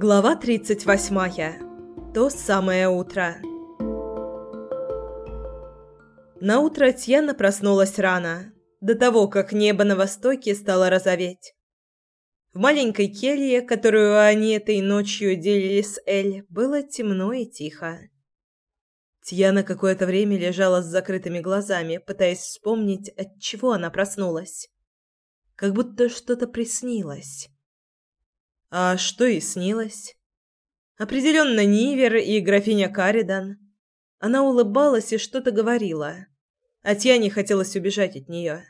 Глава 38. То самое утро. На утро Тьяна проснулась рано, до того, как небо на востоке стало розоветь. В маленькой келье, которую они этой ночью делили с Эль, было темно и тихо. Тьяна какое-то время лежала с закрытыми глазами, пытаясь вспомнить, от чего она проснулась. Как будто что-то приснилось. А что и снилось? Определенно Нивер и графиня Каридан. Она улыбалась и что-то говорила. А Тьяне хотелось убежать от нее.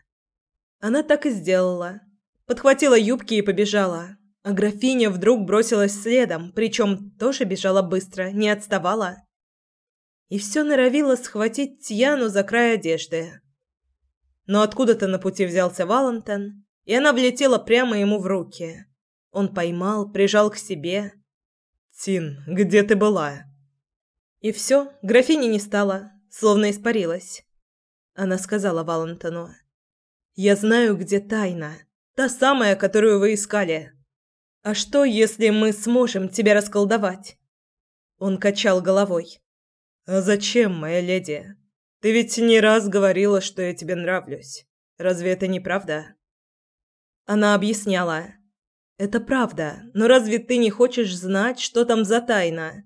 Она так и сделала. Подхватила юбки и побежала. А графиня вдруг бросилась следом, причем тоже бежала быстро, не отставала и все норовила схватить Тьяну за край одежды. Но откуда-то на пути взялся Валентин, и она влетела прямо ему в руки. Он поймал, прижал к себе. «Тин, где ты была?» И все, графини не стало, словно испарилась. Она сказала Валентину. «Я знаю, где тайна. Та самая, которую вы искали. А что, если мы сможем тебя расколдовать?» Он качал головой. «А зачем, моя леди? Ты ведь не раз говорила, что я тебе нравлюсь. Разве это не правда?» Она объясняла. «Это правда, но разве ты не хочешь знать, что там за тайна?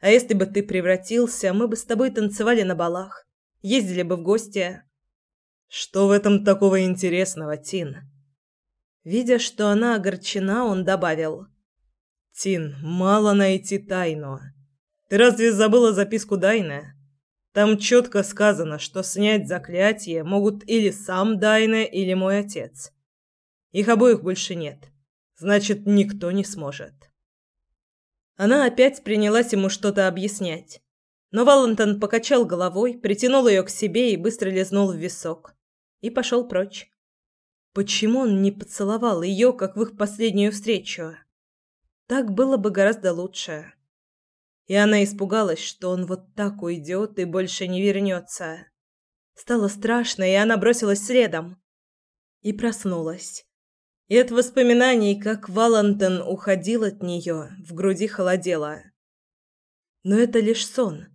А если бы ты превратился, мы бы с тобой танцевали на балах, ездили бы в гости». «Что в этом такого интересного, Тин?» Видя, что она огорчена, он добавил. «Тин, мало найти тайну. Ты разве забыла записку Дайна? Там четко сказано, что снять заклятие могут или сам Дайна, или мой отец. Их обоих больше нет. Значит, никто не сможет. Она опять принялась ему что-то объяснять. Но Валентон покачал головой, притянул ее к себе и быстро лизнул в висок. И пошел прочь. Почему он не поцеловал ее, как в их последнюю встречу? Так было бы гораздо лучше и она испугалась, что он вот так уйдет и больше не вернется. Стало страшно, и она бросилась следом. И проснулась. И от воспоминаний, как Валентин уходил от нее, в груди холодело. Но это лишь сон.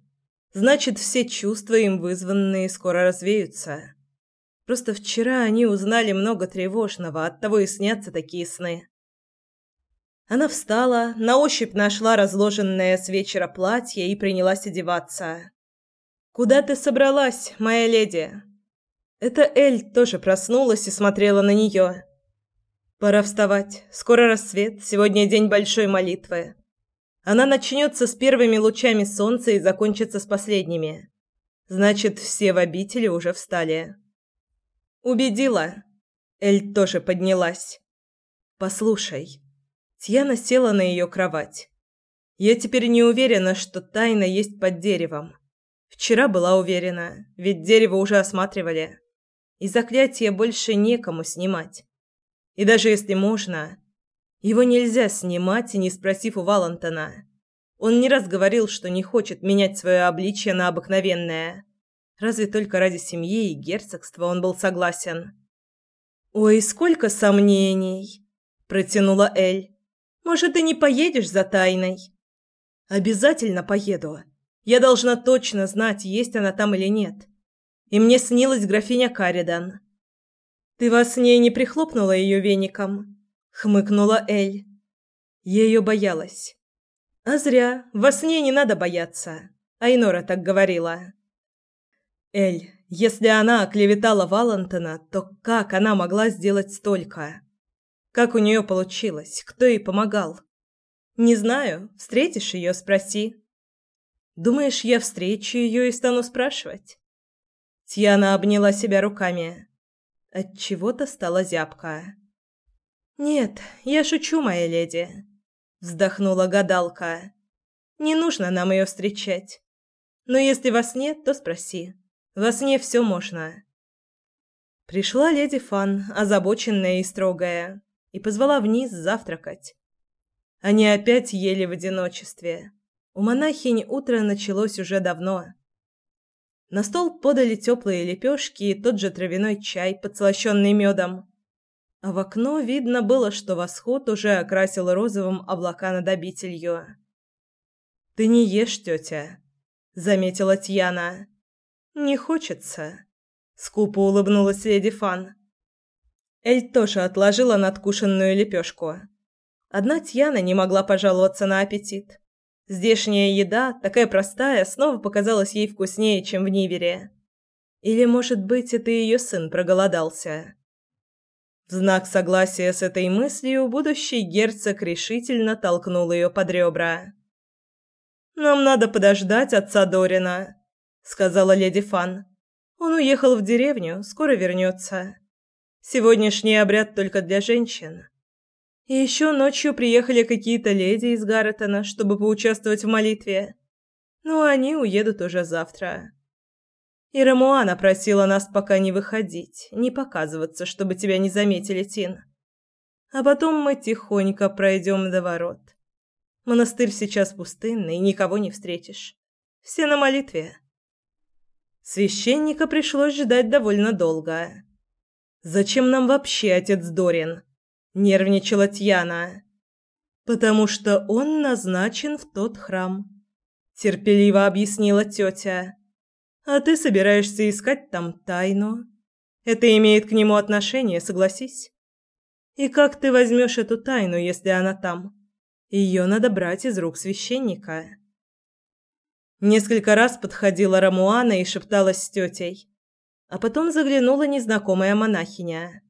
Значит, все чувства им вызванные скоро развеются. Просто вчера они узнали много тревожного, оттого и снятся такие сны. Она встала, на ощупь нашла разложенное с вечера платье и принялась одеваться. «Куда ты собралась, моя леди?» Это Эль тоже проснулась и смотрела на нее. «Пора вставать. Скоро рассвет. Сегодня день большой молитвы. Она начнется с первыми лучами солнца и закончится с последними. Значит, все в обители уже встали». «Убедила». Эль тоже поднялась. «Послушай». Тьяна села на ее кровать. Я теперь не уверена, что тайна есть под деревом. Вчера была уверена, ведь дерево уже осматривали. И заклятие больше некому снимать. И даже если можно, его нельзя снимать, не спросив у Валентона. Он не раз говорил, что не хочет менять свое обличье на обыкновенное. Разве только ради семьи и герцогства он был согласен. «Ой, сколько сомнений!» – протянула Эль. Может, ты не поедешь за тайной? Обязательно поеду. Я должна точно знать, есть она там или нет. И мне снилась графиня Каридан. Ты во сне не прихлопнула ее веником? хмыкнула Эль. Ее боялась. А зря. Во сне не надо бояться. Айнора так говорила. Эль, если она оклеветала Валентина, то как она могла сделать столько? Как у нее получилось? Кто ей помогал? Не знаю. Встретишь ее, спроси. Думаешь, я встречу ее и стану спрашивать? Тьяна обняла себя руками. От чего-то стала зябко. Нет, я шучу, моя леди, вздохнула гадалка. Не нужно нам ее встречать. Но если вас нет, то спроси. Во сне все можно. Пришла леди Фан, озабоченная и строгая и позвала вниз завтракать. Они опять ели в одиночестве. У монахинь утро началось уже давно. На стол подали теплые лепешки и тот же травяной чай, подслащенный медом. а в окно видно было, что восход уже окрасил розовым облака над обителью. «Ты не ешь, тетя», — заметила Тьяна. «Не хочется», — скупо улыбнулась леди Фан. Эль тоже отложила надкушенную лепешку. Одна Тьяна не могла пожаловаться на аппетит. Здешняя еда, такая простая, снова показалась ей вкуснее, чем в Нивере. Или, может быть, это ее сын проголодался. В знак согласия с этой мыслью будущий герцог решительно толкнул ее под ребра. «Нам надо подождать отца Дорина», — сказала леди Фан. «Он уехал в деревню, скоро вернется. Сегодняшний обряд только для женщин. И еще ночью приехали какие-то леди из Гарретона, чтобы поучаствовать в молитве. Но они уедут уже завтра. И Рамуана просила нас пока не выходить, не показываться, чтобы тебя не заметили, Тин. А потом мы тихонько пройдем до ворот. Монастырь сейчас пустынный, никого не встретишь. Все на молитве. Священника пришлось ждать довольно долго. Зачем нам вообще отец Дорин? Нервничала Тьяна. Потому что он назначен в тот храм, терпеливо объяснила тетя. А ты собираешься искать там тайну. Это имеет к нему отношение, согласись. И как ты возьмешь эту тайну, если она там? Ее надо брать из рук священника. Несколько раз подходила Рамуана и шепталась с тетей, а потом заглянула незнакомая монахиня.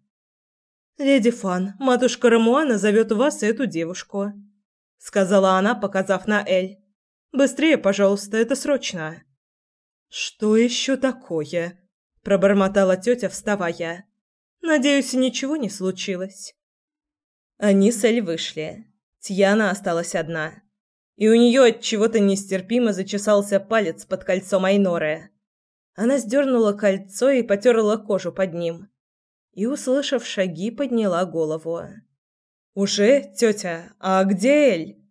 «Леди Фан, матушка Рамуана зовет вас эту девушку», — сказала она, показав на Эль. «Быстрее, пожалуйста, это срочно». «Что еще такое?» – пробормотала тетя, вставая. «Надеюсь, ничего не случилось». Они с Эль вышли. Тьяна осталась одна. И у нее от чего-то нестерпимо зачесался палец под кольцом Айноры. Она сдернула кольцо и потерла кожу под ним и, услышав шаги, подняла голову. «Уже, тетя? А где Эль?»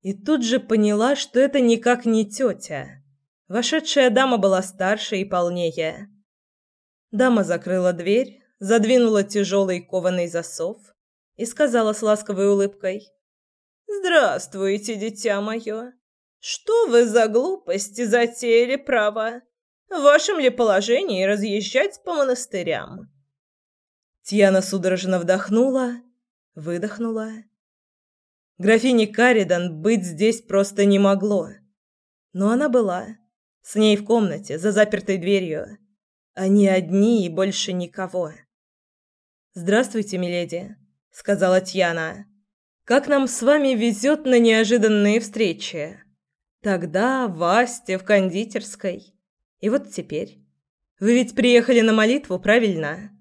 И тут же поняла, что это никак не тетя. Вошедшая дама была старше и полнее. Дама закрыла дверь, задвинула тяжелый кованый засов и сказала с ласковой улыбкой. «Здравствуйте, дитя мое! Что вы за глупости затеяли, право? В вашем ли положении разъезжать по монастырям?» Тьяна судорожно вдохнула, выдохнула. Графине Каридан быть здесь просто не могло. Но она была. С ней в комнате, за запертой дверью. Они одни и больше никого. «Здравствуйте, миледи», — сказала Тьяна. «Как нам с вами везет на неожиданные встречи. Тогда в Асте, в кондитерской. И вот теперь. Вы ведь приехали на молитву, правильно?»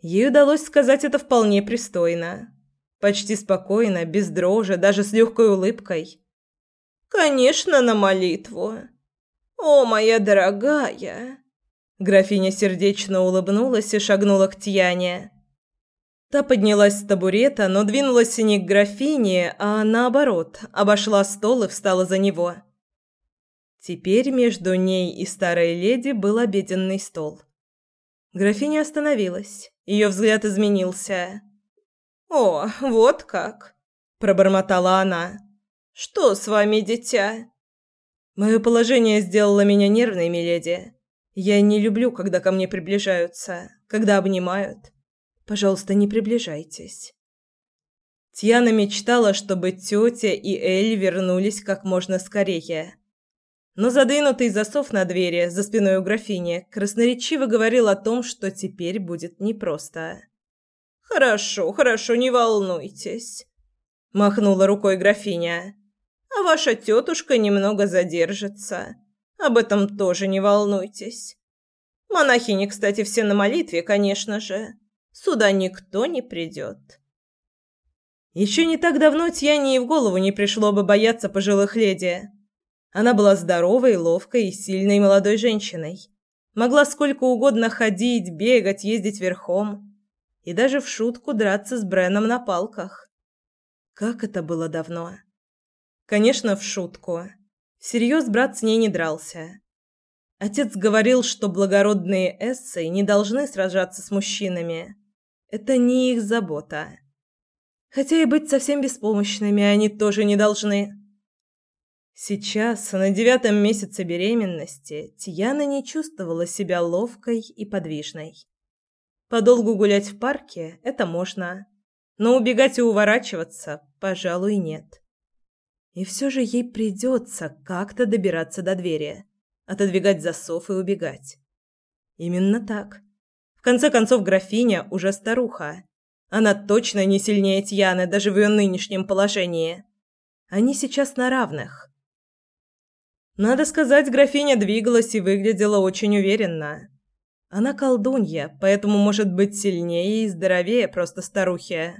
Ей удалось сказать это вполне пристойно. Почти спокойно, без дрожи, даже с легкой улыбкой. «Конечно, на молитву. О, моя дорогая!» Графиня сердечно улыбнулась и шагнула к Тьяне. Та поднялась с табурета, но двинулась не к графине, а наоборот, обошла стол и встала за него. Теперь между ней и старой леди был обеденный стол. Графиня остановилась. Ее взгляд изменился. «О, вот как!» – пробормотала она. «Что с вами, дитя?» «Мое положение сделало меня нервной, миледи. Я не люблю, когда ко мне приближаются, когда обнимают. Пожалуйста, не приближайтесь». Тьяна мечтала, чтобы тетя и Эль вернулись как можно скорее. Но задвинутый засов на двери за спиной у графини красноречиво говорил о том, что теперь будет непросто. «Хорошо, хорошо, не волнуйтесь», — махнула рукой графиня. «А ваша тетушка немного задержится. Об этом тоже не волнуйтесь. Монахини, кстати, все на молитве, конечно же. Сюда никто не придет». Еще не так давно Тьяне и в голову не пришло бы бояться пожилых леди. Она была здоровой, ловкой и сильной молодой женщиной. Могла сколько угодно ходить, бегать, ездить верхом. И даже в шутку драться с Бреном на палках. Как это было давно. Конечно, в шутку. Всерьез брат с ней не дрался. Отец говорил, что благородные эссы не должны сражаться с мужчинами. это не их забота. Хотя и быть совсем беспомощными они тоже не должны. Сейчас, на девятом месяце беременности, Тьяна не чувствовала себя ловкой и подвижной. Подолгу гулять в парке – это можно, но убегать и уворачиваться, пожалуй, нет. И все же ей придется как-то добираться до двери, отодвигать засов и убегать. Именно так. В конце концов, графиня уже старуха. Она точно не сильнее Тьяны, даже в ее нынешнем положении. Они сейчас на равных. Надо сказать, графиня двигалась и выглядела очень уверенно. Она колдунья, поэтому может быть сильнее и здоровее просто старухи.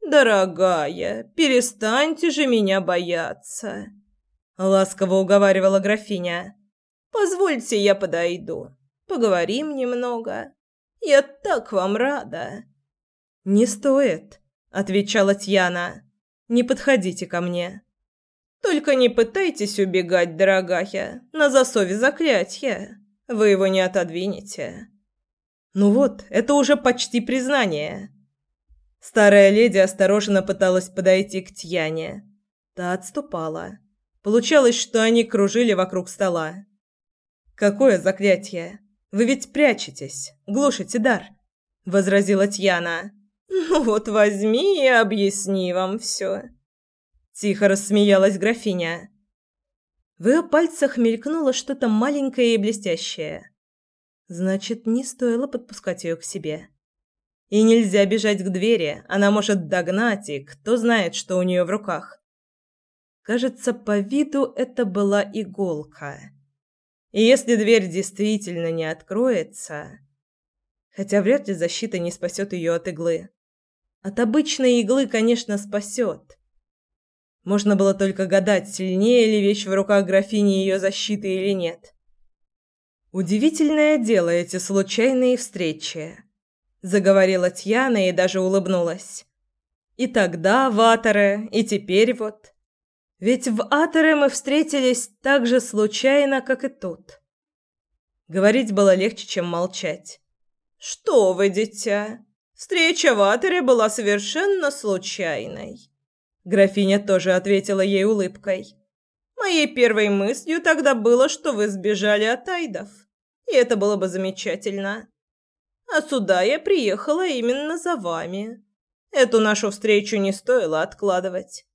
«Дорогая, перестаньте же меня бояться», — ласково уговаривала графиня. «Позвольте, я подойду. Поговорим немного. Я так вам рада». «Не стоит», — отвечала Тьяна. «Не подходите ко мне». «Только не пытайтесь убегать, дорогая. На засове заклятье. Вы его не отодвинете». «Ну вот, это уже почти признание». Старая леди осторожно пыталась подойти к Тьяне. Та отступала. Получалось, что они кружили вокруг стола. «Какое заклятие? Вы ведь прячетесь, глушите дар», — возразила Тьяна. «Ну вот возьми и объясни вам все». Тихо рассмеялась графиня. В ее пальцах мелькнуло что-то маленькое и блестящее. Значит, не стоило подпускать ее к себе. И нельзя бежать к двери, она может догнать, и кто знает, что у нее в руках. Кажется, по виду это была иголка. И если дверь действительно не откроется... Хотя вряд ли защита не спасет ее от иглы. От обычной иглы, конечно, спасет. Можно было только гадать, сильнее ли вещь в руках графини ее защиты или нет. Удивительное дело эти случайные встречи. Заговорила Тьяна и даже улыбнулась. И тогда в Аторе, и теперь вот. Ведь в Аторе мы встретились так же случайно, как и тут. Говорить было легче, чем молчать. «Что вы, дитя? Встреча в Аторе была совершенно случайной». Графиня тоже ответила ей улыбкой. «Моей первой мыслью тогда было, что вы сбежали от Айдов. И это было бы замечательно. А сюда я приехала именно за вами. Эту нашу встречу не стоило откладывать.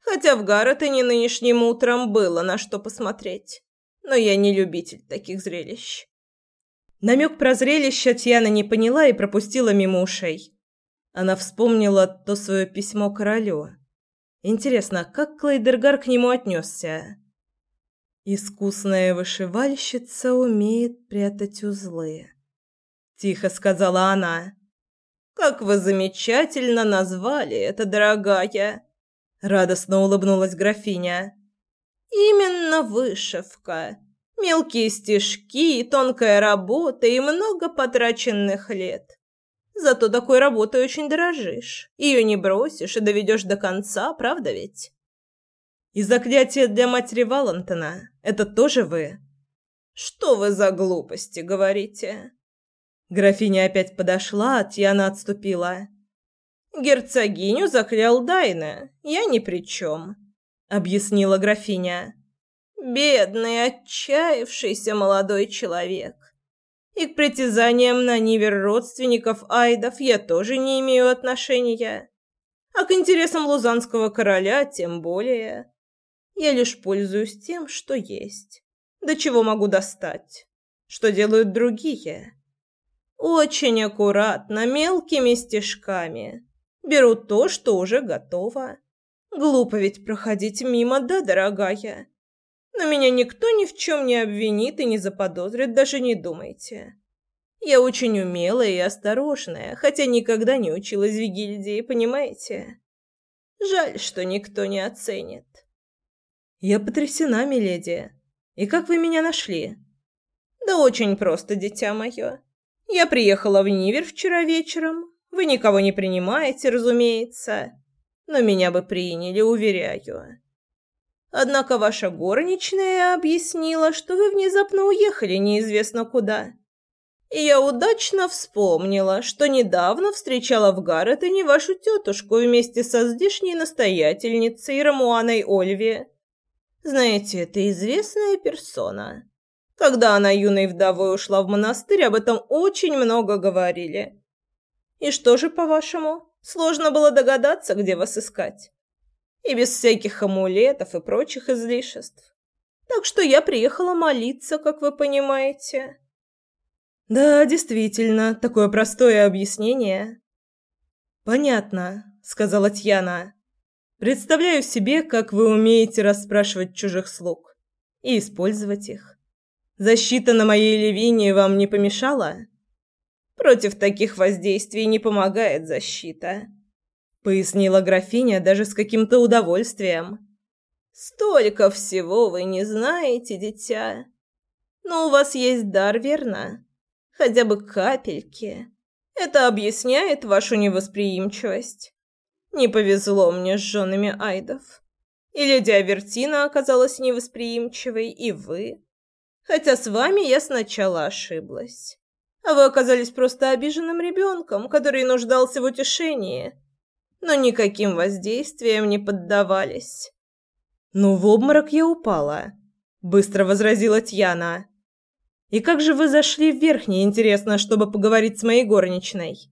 Хотя в Гарретене нынешним утром было на что посмотреть. Но я не любитель таких зрелищ. Намек про зрелище Тьяна не поняла и пропустила мимо ушей. Она вспомнила то свое письмо королю. Интересно, как Клейдергар к нему отнесся? «Искусная вышивальщица умеет прятать узлы», — тихо сказала она. «Как вы замечательно назвали это, дорогая!» Радостно улыбнулась графиня. Именно вышивка. Мелкие стежки, тонкая работа и много потраченных лет. Зато такой работой очень дорожишь. Ее не бросишь и доведешь до конца, правда ведь? И заклятие для матери Валентина – это тоже вы? Что вы за глупости говорите? Графиня опять подошла, а Тьяна отступила. Герцогиню заклял Дайна. Я ни при чем», — объяснила графиня. «Бедный, отчаявшийся молодой человек. И к притязаниям на нивер родственников Айдов я тоже не имею отношения. А к интересам лузанского короля тем более. Я лишь пользуюсь тем, что есть. До чего могу достать. Что делают другие. Очень аккуратно, мелкими стежками» Беру то, что уже готово. Глупо ведь проходить мимо, да, дорогая? Но меня никто ни в чем не обвинит и не заподозрит, даже не думайте. Я очень умелая и осторожная, хотя никогда не училась в гильдии, понимаете? Жаль, что никто не оценит. Я потрясена, миледи. И как вы меня нашли? Да очень просто, дитя мое. Я приехала в Нивер вчера вечером, вы никого не принимаете, разумеется, но меня бы приняли, уверяю. Однако ваша горничная объяснила, что вы внезапно уехали неизвестно куда. И я удачно вспомнила, что недавно встречала в Гарретене вашу тетушку вместе со здешней настоятельницей Рамуаной Ольви. Знаете, это известная персона. Когда она юной вдовой ушла в монастырь, об этом очень много говорили. И что же, по-вашему, сложно было догадаться, где вас искать? И без всяких амулетов и прочих излишеств. Так что я приехала молиться, как вы понимаете. Да, действительно, такое простое объяснение. Понятно, сказала Тьяна. Представляю себе, как вы умеете расспрашивать чужих слуг и использовать их. Защита на моей левине вам не помешала? Против таких воздействий не помогает защита, пояснила графиня даже с каким-то удовольствием. Столько всего вы не знаете, дитя. Но у вас есть дар, верно? Хотя бы капельки. Это объясняет вашу невосприимчивость. Не повезло мне с женами Айдов. И леди Авертина оказалась невосприимчивой, и вы. Хотя с вами я сначала ошиблась. А вы оказались просто обиженным ребенком, который нуждался в утешении, но никаким воздействием не поддавались. «Ну, в обморок я упала», — быстро возразила Тьяна. «И как же вы зашли в верхний, интересно, чтобы поговорить с моей горничной?»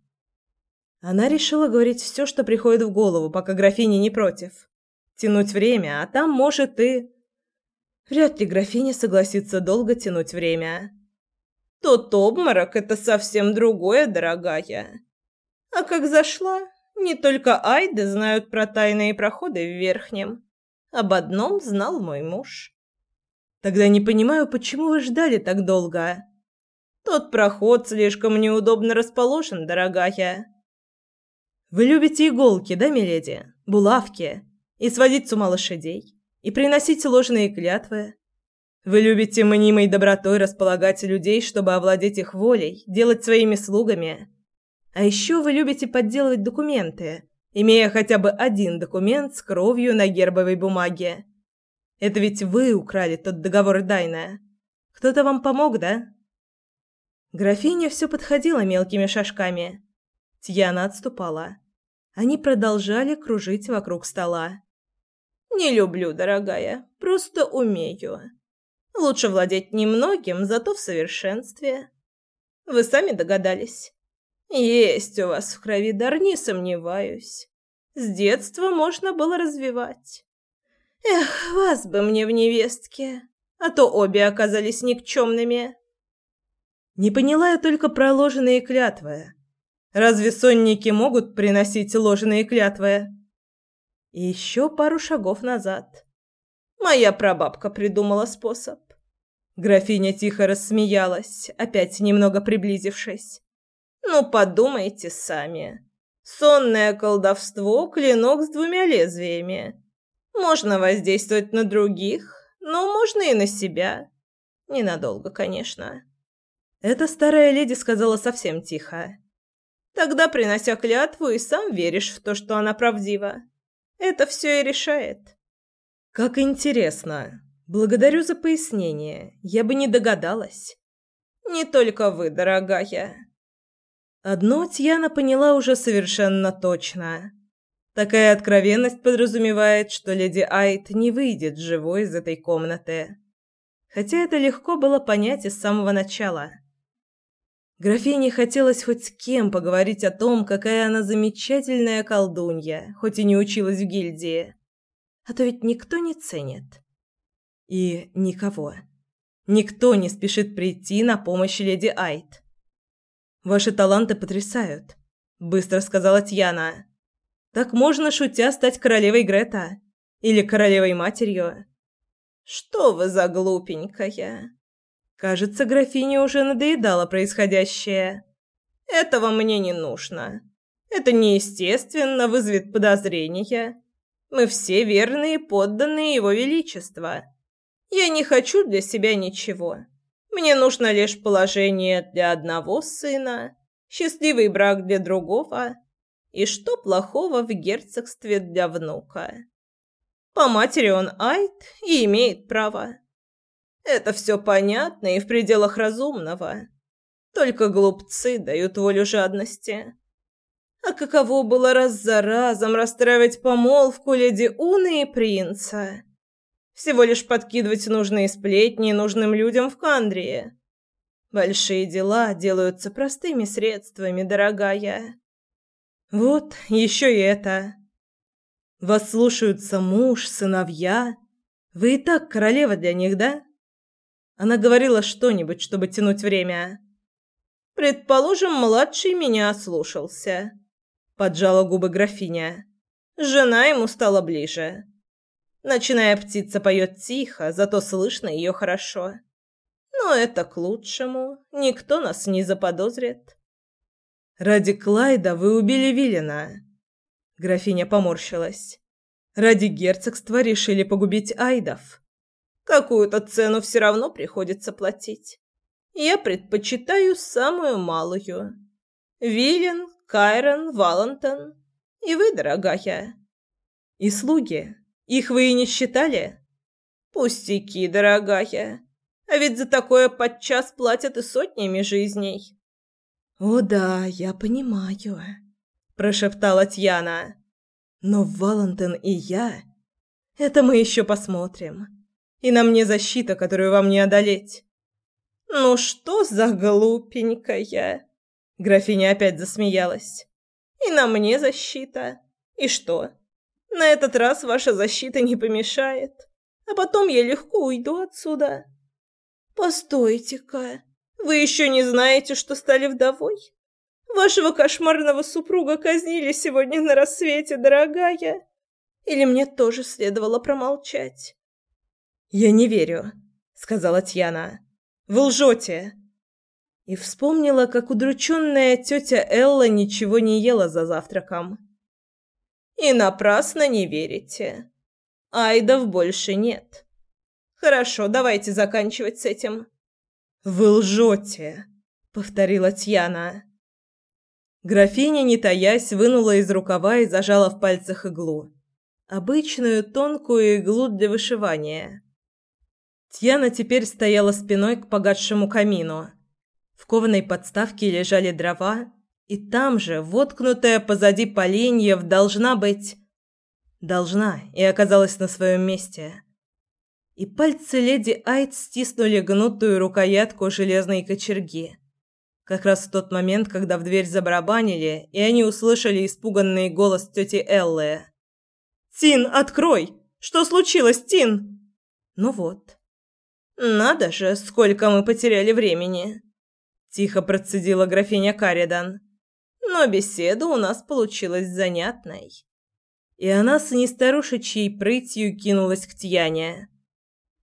Она решила говорить все, что приходит в голову, пока графиня не против. Тянуть время, а там, может, и... Вряд ли графиня согласится долго тянуть время. Тот обморок — это совсем другое, дорогая. А как зашла, не только Айды знают про тайные проходы в Верхнем. Об одном знал мой муж. Тогда не понимаю, почему вы ждали так долго. Тот проход слишком неудобно расположен, дорогая. Вы любите иголки, да, миледи? Булавки. И сводить с ума лошадей и приносить ложные клятвы. Вы любите мнимой добротой располагать людей, чтобы овладеть их волей, делать своими слугами. А еще вы любите подделывать документы, имея хотя бы один документ с кровью на гербовой бумаге. Это ведь вы украли тот договор Дайна. Кто-то вам помог, да? Графиня все подходила мелкими шажками. Тьяна отступала. Они продолжали кружить вокруг стола. Не люблю, дорогая, просто умею. Лучше владеть немногим, зато в совершенстве. Вы сами догадались. Есть у вас в крови дар, не сомневаюсь. С детства можно было развивать. Эх, вас бы мне в невестке, а то обе оказались никчемными. Не поняла я только про ложные клятвы. Разве сонники могут приносить ложные клятвы? И еще пару шагов назад. Моя прабабка придумала способ. Графиня тихо рассмеялась, опять немного приблизившись. Ну, подумайте сами. Сонное колдовство – клинок с двумя лезвиями. Можно воздействовать на других, но можно и на себя. Ненадолго, конечно. Эта старая леди сказала совсем тихо. Тогда, принося клятву, и сам веришь в то, что она правдива. Это все и решает. Как интересно. Благодарю за пояснение. Я бы не догадалась. Не только вы, дорогая. Одно Тьяна поняла уже совершенно точно. Такая откровенность подразумевает, что леди Айт не выйдет живой из этой комнаты. Хотя это легко было понять с самого начала. Графине хотелось хоть с кем поговорить о том, какая она замечательная колдунья, хоть и не училась в гильдии. А то ведь никто не ценит. И никого. Никто не спешит прийти на помощь леди Айт. «Ваши таланты потрясают», — быстро сказала Тьяна. «Так можно, шутя, стать королевой Грета. Или королевой матерью». «Что вы за глупенькая?» Кажется, графине уже надоедало происходящее. Этого мне не нужно. Это неестественно, вызовет подозрения. Мы все верные подданные его величества. Я не хочу для себя ничего. Мне нужно лишь положение для одного сына, счастливый брак для другого и что плохого в герцогстве для внука. По матери он айт и имеет право. Это все понятно и в пределах разумного. Только глупцы дают волю жадности. А каково было раз за разом расстраивать помолвку леди Уны и принца? Всего лишь подкидывать нужные сплетни нужным людям в Кандрии. Большие дела делаются простыми средствами, дорогая. Вот еще и это. Вас слушаются муж, сыновья. Вы и так королева для них, да? Она говорила что-нибудь, чтобы тянуть время. Предположим, младший меня слушался. Поджала губы графиня. Жена ему стала ближе. Ночная птица поет тихо, зато слышно ее хорошо. Но это к лучшему. Никто нас не заподозрит. Ради Клайда вы убили Вилена. Графиня поморщилась. Ради герцогства решили погубить айдов. Какую-то цену все равно приходится платить. Я предпочитаю самую малую. Вилен, Кайрон, Валентон и вы, дорогая. И слуги. Их вы и не считали? Пустяки, дорогая. А ведь за такое подчас платят и сотнями жизней. О да, я понимаю, прошептала Тьяна. Но Валентин и я это мы еще посмотрим. И на мне защита, которую вам не одолеть. Ну что за глупенькая? Графиня опять засмеялась. И на мне защита. И что? На этот раз ваша защита не помешает. А потом я легко уйду отсюда. Постойте-ка. Вы еще не знаете, что стали вдовой? Вашего кошмарного супруга казнили сегодня на рассвете, дорогая. Или мне тоже следовало промолчать? Я не верю, сказала Тьяна. Вы лжете. И вспомнила, как удрученная тетя Элла ничего не ела за завтраком. И напрасно не верите. Айдов больше нет. Хорошо, давайте заканчивать с этим. Вы лжете, повторила Тьяна. Графиня, не таясь, вынула из рукава и зажала в пальцах иглу. Обычную тонкую иглу для вышивания. Тьяна теперь стояла спиной к погасшему камину. В кованой подставке лежали дрова, и там же, воткнутая позади поленьев, должна быть... Должна, и оказалась на своем месте. И пальцы леди Айт стиснули гнутую рукоятку железной кочерги. Как раз в тот момент, когда в дверь забарабанили, и они услышали испуганный голос тети Эллы. «Тин, открой! Что случилось, Тин?» «Ну вот». «Надо же, сколько мы потеряли времени!» Тихо процедила графиня Каридан но беседа у нас получилась занятной. И она с нестарушечьей прытью кинулась к Тьяне.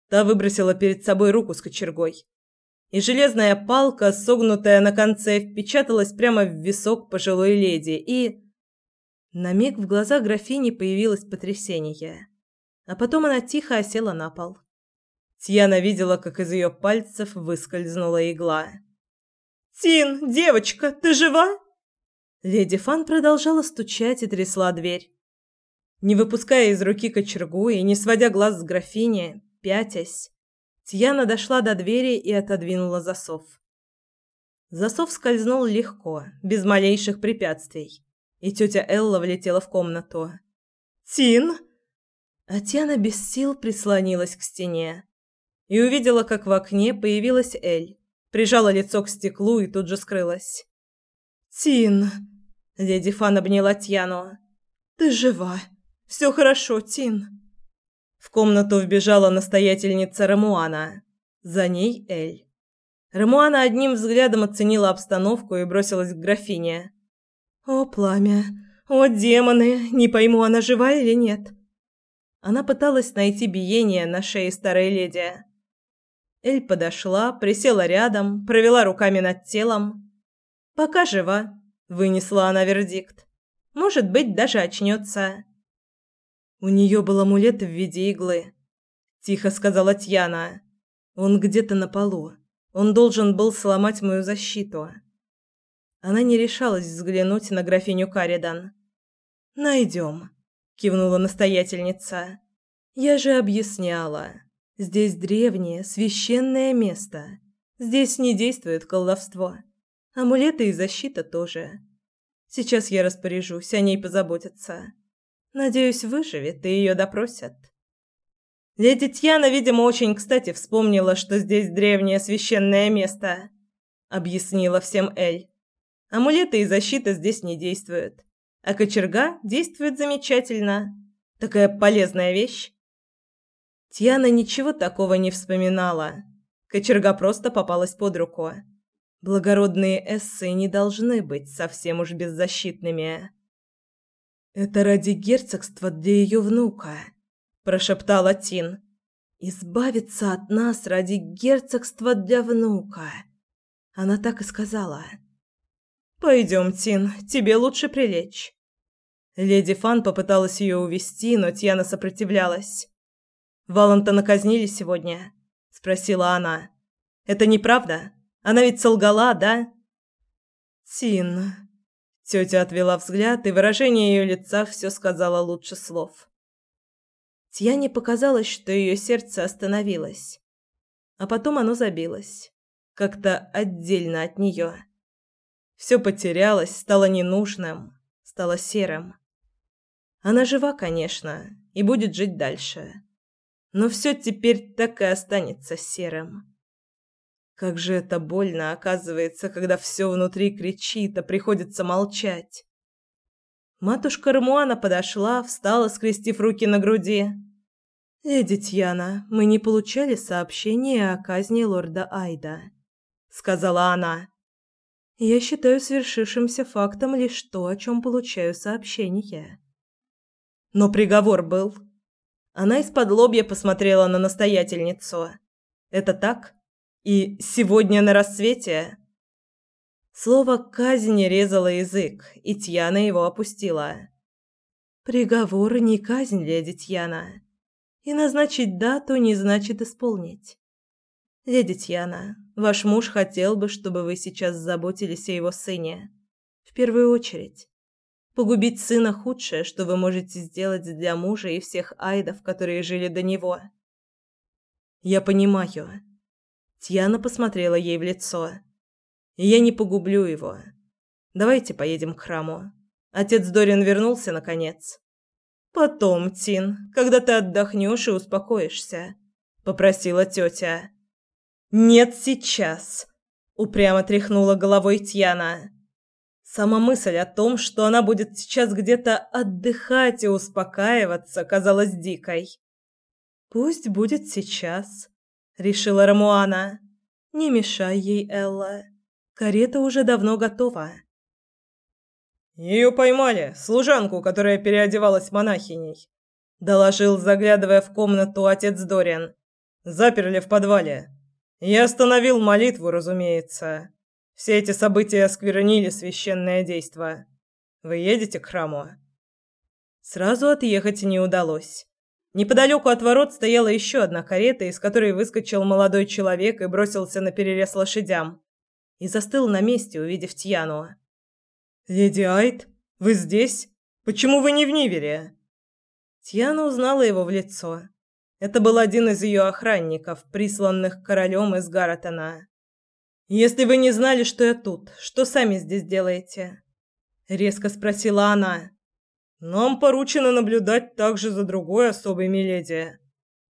Та выбросила перед собой руку с кочергой. И железная палка, согнутая на конце, впечаталась прямо в висок пожилой леди, и... На миг в глазах графини появилось потрясение. А потом она тихо осела на пол. Тьяна видела, как из ее пальцев выскользнула игла. «Тин, девочка, ты жива?» Леди Фан продолжала стучать и трясла дверь. Не выпуская из руки кочергу и не сводя глаз с графини, пятясь, Тьяна дошла до двери и отодвинула засов. Засов скользнул легко, без малейших препятствий, и тетя Элла влетела в комнату. «Тин!» А Тьяна без сил прислонилась к стене и увидела, как в окне появилась Эль, прижала лицо к стеклу и тут же скрылась. «Тин!» — леди Фан обняла Тьяну. «Ты жива. Все хорошо, Тин». В комнату вбежала настоятельница Рамуана. За ней Эль. Рамуана одним взглядом оценила обстановку и бросилась к графине. «О, пламя! О, демоны! Не пойму, она жива или нет?» Она пыталась найти биение на шее старой леди. Эль подошла, присела рядом, провела руками над телом. Пока жива, вынесла она вердикт. Может быть, даже очнется. У нее был амулет в виде иглы, тихо сказала Тьяна. Он где-то на полу. Он должен был сломать мою защиту. Она не решалась взглянуть на графиню Каридан. Найдем, кивнула настоятельница. Я же объясняла. Здесь древнее, священное место. Здесь не действует колдовство. Амулеты и защита тоже. Сейчас я распоряжусь, о ней позаботятся. Надеюсь, выживет и ее допросят. Леди Тьяна, видимо, очень кстати вспомнила, что здесь древнее священное место. Объяснила всем Эль. Амулеты и защита здесь не действуют. А кочерга действует замечательно. Такая полезная вещь. Тьяна ничего такого не вспоминала. Кочерга просто попалась под руку. Благородные эссы не должны быть совсем уж беззащитными. «Это ради герцогства для ее внука», – прошептала Тин. «Избавиться от нас ради герцогства для внука». Она так и сказала. «Пойдем, Тин, тебе лучше прилечь». Леди Фан попыталась ее увести, но Тьяна сопротивлялась. «Валантона казнили сегодня?» – спросила она. «Это неправда? Она ведь солгала, да?» «Тин...» Тетя отвела взгляд, и выражение ее лица все сказала лучше слов. Тьяне показалось, что ее сердце остановилось. А потом оно забилось. Как-то отдельно от нее. Все потерялось, стало ненужным, стало серым. Она жива, конечно, и будет жить дальше. Но все теперь так и останется серым. Как же это больно, оказывается, когда все внутри кричит, а приходится молчать. Матушка Рамуана подошла, встала, скрестив руки на груди. «Леди Тьяна, мы не получали сообщения о казни лорда Айда», — сказала она. Я считаю свершившимся фактом лишь то, о чем получаю сообщение. Но приговор был. Она из-под лобья посмотрела на настоятельницу. Это так? И сегодня на рассвете? Слово «казнь» резало язык, и Тьяна его опустила. «Приговор не казнь, леди Тьяна. И назначить дату не значит исполнить. Леди Тьяна, ваш муж хотел бы, чтобы вы сейчас заботились о его сыне. В первую очередь. Погубить сына худшее, что вы можете сделать для мужа и всех айдов, которые жили до него. Я понимаю. Тьяна посмотрела ей в лицо. Я не погублю его. Давайте поедем к храму. Отец Дорин вернулся наконец. Потом, Тин, когда ты отдохнешь и успокоишься, попросила тетя. «Нет, сейчас!» – упрямо тряхнула головой Тьяна. Сама мысль о том, что она будет сейчас где-то отдыхать и успокаиваться, казалась дикой. «Пусть будет сейчас», — решила Рамуана. «Не мешай ей, Элла. Карета уже давно готова». «Ее поймали, служанку, которая переодевалась монахиней», — доложил, заглядывая в комнату отец Дориан. «Заперли в подвале. Я остановил молитву, разумеется. Все эти события осквернили священное действо. Вы едете к храму? Сразу отъехать не удалось. Неподалеку от ворот стояла еще одна карета, из которой выскочил молодой человек и бросился на перерез лошадям. И застыл на месте, увидев Тьяну. «Леди Айт, вы здесь? Почему вы не в Нивере?» Тьяна узнала его в лицо. Это был один из ее охранников, присланных королем из Гаратона. «Если вы не знали, что я тут, что сами здесь делаете?» Резко спросила она. «Нам поручено наблюдать также за другой особой миледи».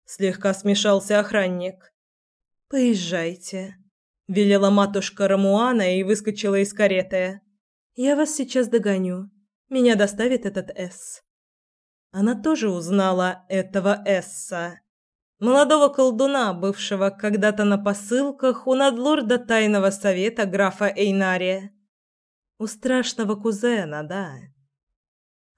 Слегка смешался охранник. «Поезжайте», — велела матушка Рамуана и выскочила из кареты. «Я вас сейчас догоню. Меня доставит этот С». Она тоже узнала этого Эсса. Молодого колдуна, бывшего когда-то на посылках у надлорда тайного совета графа Эйнария. У страшного кузена, да.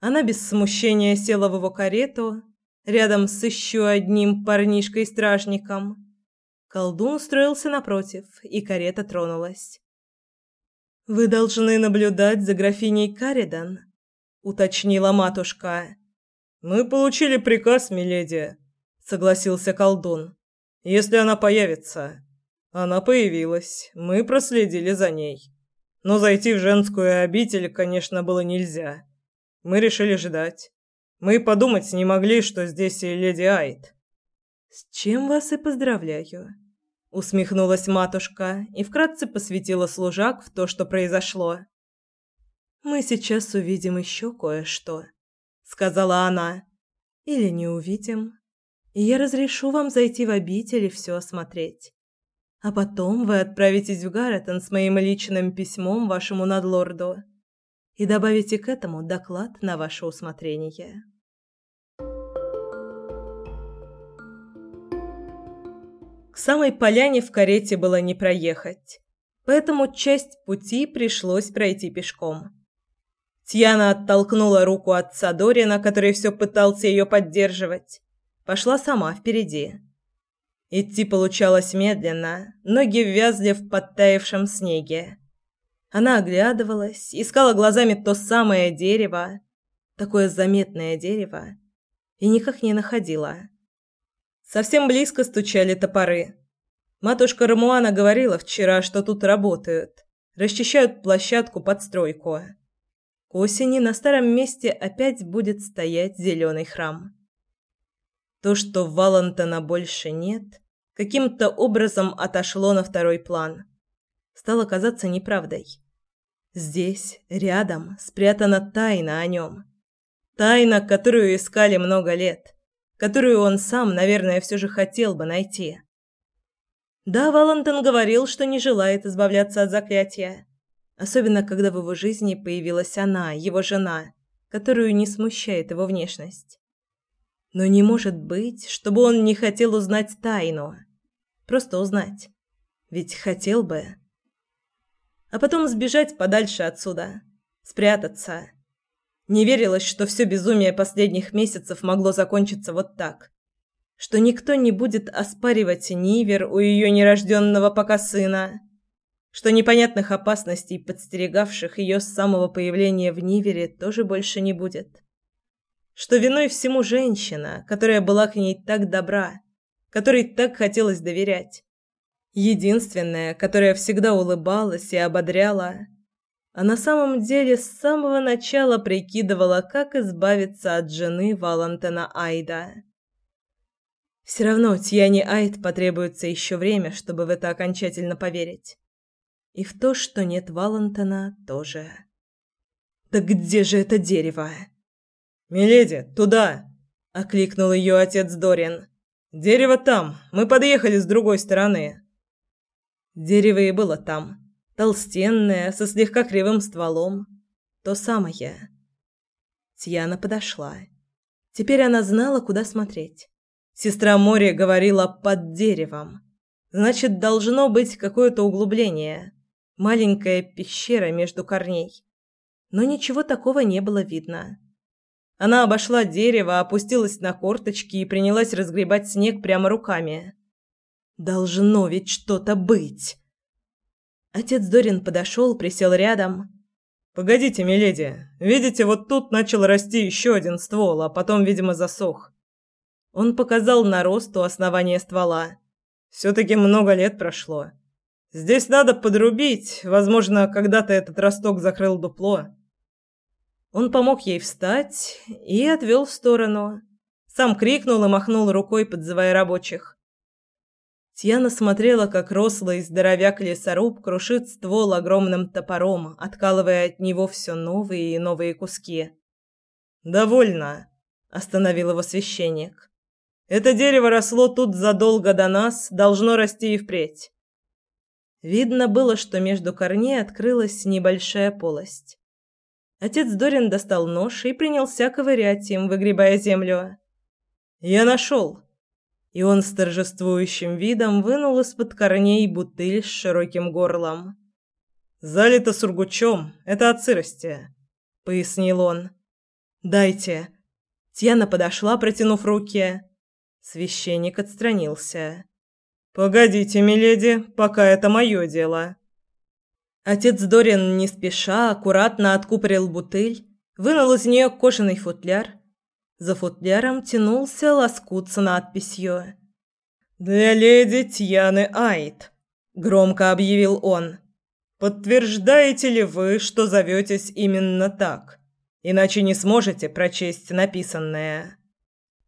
Она без смущения села в его карету, рядом с еще одним парнишкой-стражником. Колдун устроился напротив, и карета тронулась. «Вы должны наблюдать за графиней Каридан», — уточнила матушка. «Мы получили приказ, миледи», — согласился колдун. «Если она появится». Она появилась. Мы проследили за ней. Но зайти в женскую обитель, конечно, было нельзя. Мы решили ждать. Мы подумать не могли, что здесь и леди Айт. «С чем вас и поздравляю», усмехнулась матушка и вкратце посвятила служак в то, что произошло. Мы сейчас увидим еще кое-что, сказала она. Или не увидим. И я разрешу вам зайти в обитель и все осмотреть. А потом вы отправитесь в Гарретон с моим личным письмом вашему надлорду и добавите к этому доклад на ваше усмотрение. К самой поляне в карете было не проехать, поэтому часть пути пришлось пройти пешком. Тьяна оттолкнула руку отца Дорина, который все пытался ее поддерживать. Пошла сама впереди. Идти получалось медленно, ноги вязли в подтаявшем снеге. Она оглядывалась, искала глазами то самое дерево, такое заметное дерево, и никак не находила. Совсем близко стучали топоры. Матушка Рамуана говорила вчера, что тут работают. Расчищают площадку под стройку. К осени на старом месте опять будет стоять зеленый храм. То, что Валентона больше нет, каким-то образом отошло на второй план. Стало казаться неправдой. Здесь, рядом, спрятана тайна о нем. Тайна, которую искали много лет которую он сам, наверное, все же хотел бы найти. Да, Валентин говорил, что не желает избавляться от заклятия, особенно когда в его жизни появилась она, его жена, которую не смущает его внешность. Но не может быть, чтобы он не хотел узнать тайну. Просто узнать. Ведь хотел бы. А потом сбежать подальше отсюда. Спрятаться. Не верилось, что все безумие последних месяцев могло закончиться вот так. Что никто не будет оспаривать Нивер у ее нерожденного пока сына. Что непонятных опасностей, подстерегавших ее с самого появления в Нивере, тоже больше не будет. Что виной всему женщина, которая была к ней так добра, которой так хотелось доверять. Единственная, которая всегда улыбалась и ободряла, а на самом деле с самого начала прикидывала, как избавиться от жены Валентина Айда. Все равно Тьяне Айд потребуется еще время, чтобы в это окончательно поверить. И в то, что нет Валентина, тоже. «Да где же это дерево?» «Миледи, туда!» — окликнул ее отец Дорин. «Дерево там, мы подъехали с другой стороны». Дерево и было там толстенная, со слегка кривым стволом. То самое. Тьяна подошла. Теперь она знала, куда смотреть. Сестра Мори говорила «под деревом». Значит, должно быть какое-то углубление. Маленькая пещера между корней. Но ничего такого не было видно. Она обошла дерево, опустилась на корточки и принялась разгребать снег прямо руками. «Должно ведь что-то быть!» Отец Дорин подошел, присел рядом. «Погодите, миледи. Видите, вот тут начал расти еще один ствол, а потом, видимо, засох». Он показал нарост у основания ствола. «Все-таки много лет прошло. Здесь надо подрубить. Возможно, когда-то этот росток закрыл дупло». Он помог ей встать и отвел в сторону. Сам крикнул и махнул рукой, подзывая рабочих. Тьяна смотрела, как рослый здоровяк-лесоруб крушит ствол огромным топором, откалывая от него все новые и новые куски. «Довольно», — остановил его священник. «Это дерево росло тут задолго до нас, должно расти и впредь». Видно было, что между корней открылась небольшая полость. Отец Дорин достал нож и принялся ковырять им, выгребая землю. «Я нашел», и он с торжествующим видом вынул из-под корней бутыль с широким горлом. «Залито сургучом, это от сырости», — пояснил он. «Дайте». Тьяна подошла, протянув руки. Священник отстранился. «Погодите, миледи, пока это мое дело». Отец Дорин не спеша аккуратно откупорил бутыль, вынул из нее кожаный футляр за футляром тянулся лоскут с надписью «Для леди Тьяны Айт», — громко объявил он. «Подтверждаете ли вы, что зоветесь именно так? Иначе не сможете прочесть написанное».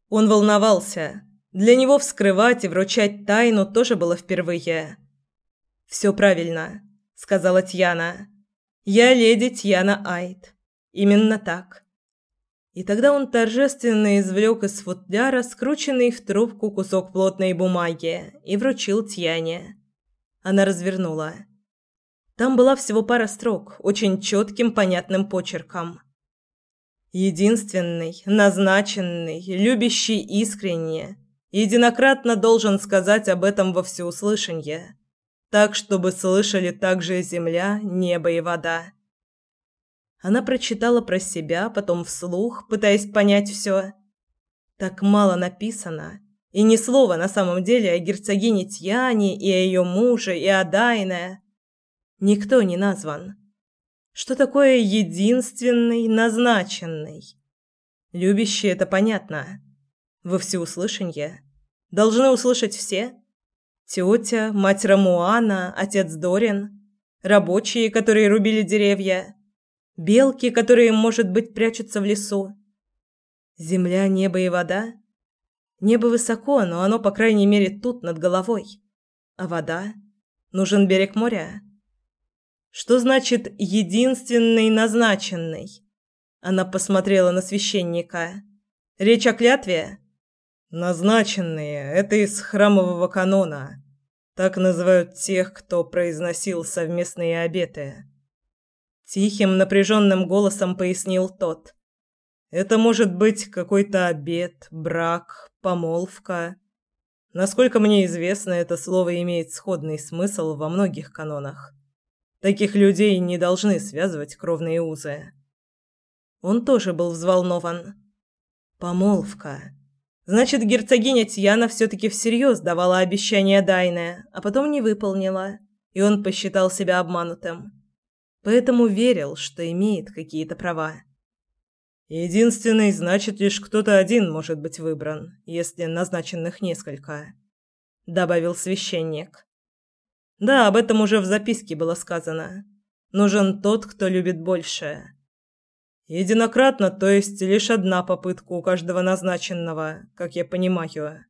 Он волновался. Для него вскрывать и вручать тайну тоже было впервые. «Все правильно», — сказала Тьяна. «Я леди Тьяна Айт. Именно так». И тогда он торжественно извлек из футляра скрученный в трубку кусок плотной бумаги и вручил Тьяне. Она развернула. Там была всего пара строк, очень четким, понятным почерком. Единственный, назначенный, любящий искренне, единократно должен сказать об этом во всеуслышание, так, чтобы слышали также земля, небо и вода. Она прочитала про себя, потом вслух, пытаясь понять все. Так мало написано, и ни слова на самом деле о герцогине Тьяне и о ее муже, и о Дайне. Никто не назван. Что такое единственный, назначенный? Любящий – это понятно. Во всеуслышанье. Должны услышать все. Тетя, мать Рамуана, отец Дорин, рабочие, которые рубили деревья, белки, которые, может быть, прячутся в лесу. Земля, небо и вода. Небо высоко, но оно, по крайней мере, тут, над головой. А вода? Нужен берег моря. Что значит «единственный назначенный»? Она посмотрела на священника. Речь о клятве? Назначенные – это из храмового канона. Так называют тех, кто произносил совместные обеты. Тихим, напряженным голосом пояснил тот. Это может быть какой-то обет, брак, помолвка. Насколько мне известно, это слово имеет сходный смысл во многих канонах. Таких людей не должны связывать кровные узы. Он тоже был взволнован. Помолвка. Значит, герцогиня Тьяна все-таки всерьез давала обещание Дайне, а потом не выполнила, и он посчитал себя обманутым. Поэтому верил, что имеет какие-то права. Единственный, значит, лишь кто-то один может быть выбран, если назначенных несколько, добавил священник. Да, об этом уже в записке было сказано. Нужен тот, кто любит больше. Единократно, то есть лишь одна попытка у каждого назначенного, как я понимаю.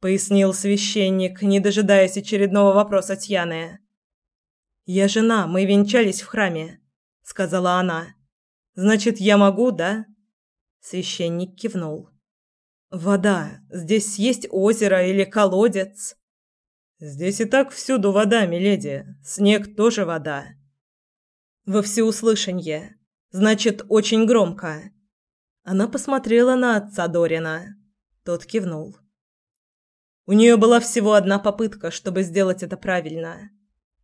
Пояснил священник, не дожидаясь очередного вопроса Тьяны. «Я жена, мы венчались в храме», — сказала она. «Значит, я могу, да?» Священник кивнул. «Вода. Здесь есть озеро или колодец?» Здесь и так всюду вода, миледи. Снег тоже вода. Во всеуслышанье. Значит, очень громко. Она посмотрела на отца Дорина. Тот кивнул. У нее была всего одна попытка, чтобы сделать это правильно.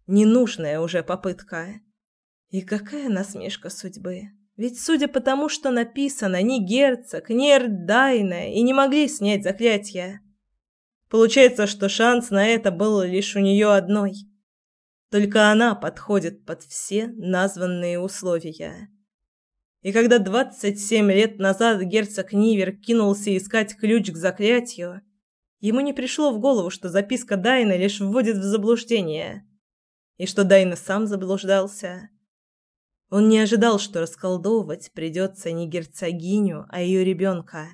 Ненужная уже попытка. И какая насмешка судьбы. Ведь судя по тому, что написано, ни герцог, ни Эрдайна и не могли снять заклятие. Получается, что шанс на это был лишь у нее одной. Только она подходит под все названные условия. И когда 27 лет назад герцог Нивер кинулся искать ключ к заклятию, ему не пришло в голову, что записка Дайна лишь вводит в заблуждение, и что Дайна сам заблуждался. Он не ожидал, что расколдовывать придется не герцогиню, а ее ребенка.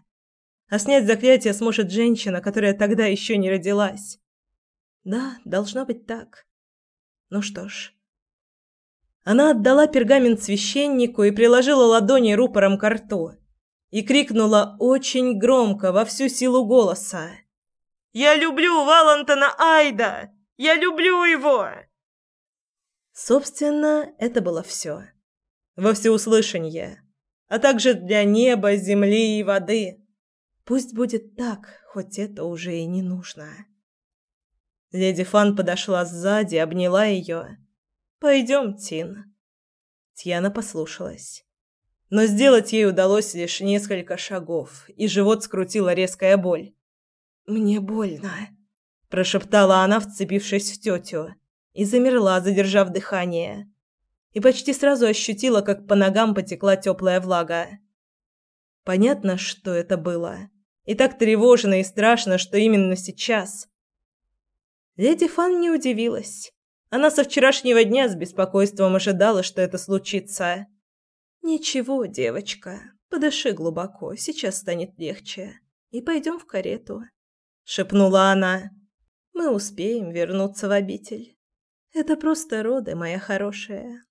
А снять заклятие сможет женщина, которая тогда еще не родилась. Да, должно быть так. Ну что ж. Она отдала пергамент священнику и приложила ладони рупором к рту. И крикнула очень громко, во всю силу голоса. «Я люблю Валентона Айда! Я люблю его!» Собственно, это было все. Во всеуслышание. А также для неба, земли и воды. Пусть будет так, хоть это уже и не нужно. Леди Фан подошла сзади, обняла ее. «Пойдем, Тин». Тьяна послушалась. Но сделать ей удалось лишь несколько шагов, и живот скрутила резкая боль. «Мне больно», – прошептала она, вцепившись в тетю, и замерла, задержав дыхание. И почти сразу ощутила, как по ногам потекла теплая влага. Понятно, что это было. И так тревожно и страшно, что именно сейчас. Леди Фан не удивилась. Она со вчерашнего дня с беспокойством ожидала, что это случится. «Ничего, девочка, подыши глубоко, сейчас станет легче. И пойдем в карету. – шепнула она. «Мы успеем вернуться в обитель. Это просто роды, моя хорошая».